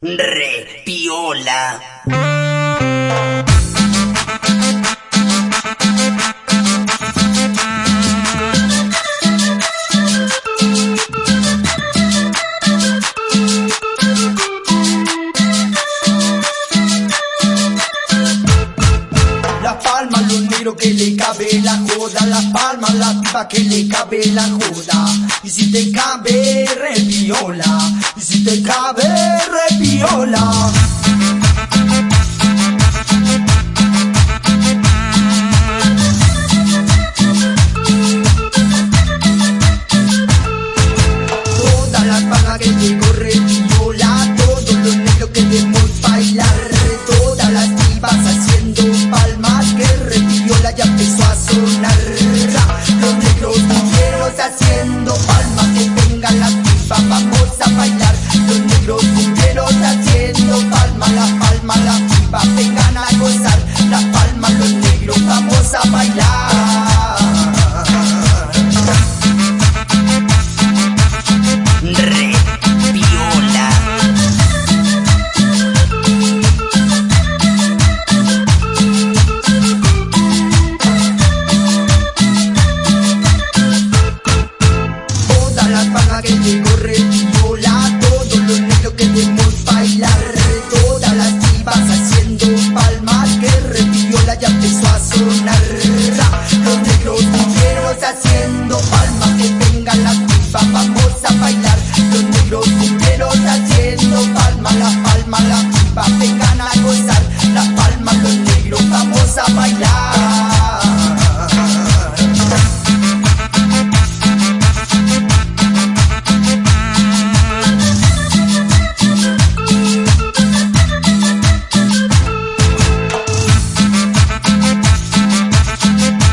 Re piola. Las palmas los negros que le cabe la joda, las palmas la tipa que le cabe la joda. Y si te cabe re piola, y si te cabe cosas siempre. que llegó reviola Todos los negros queremos bailar. Todas las chivas haciendo palmas Que reviola ya empezó a sonar. Los negros negros haciendo palmas Que vengan las chivas, vamos a bailar Los negros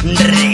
Ricky.